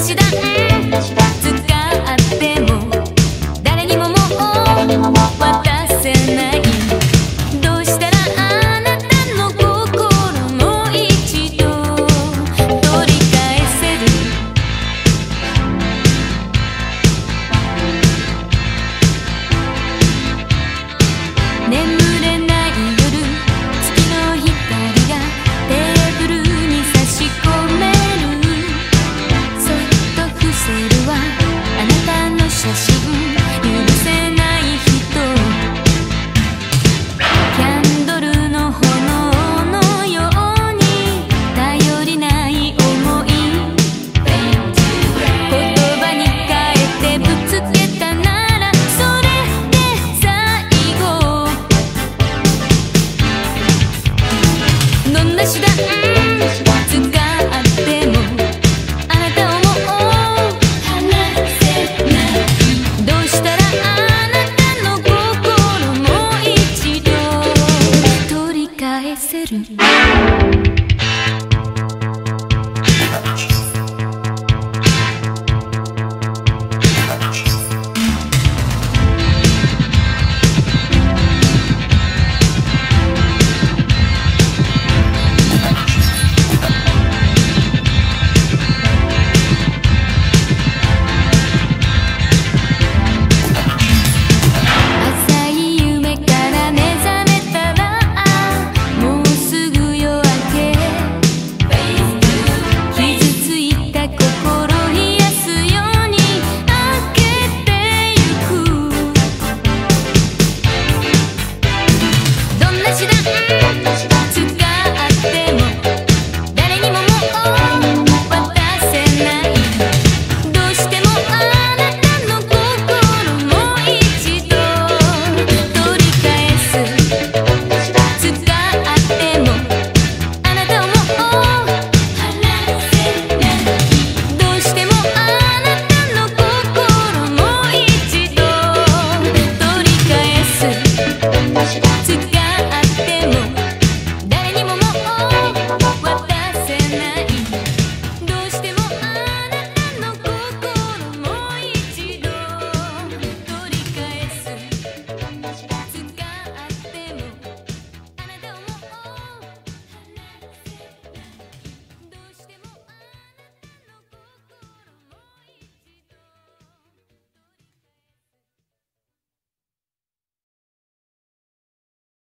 cidade. sırrım Gracias.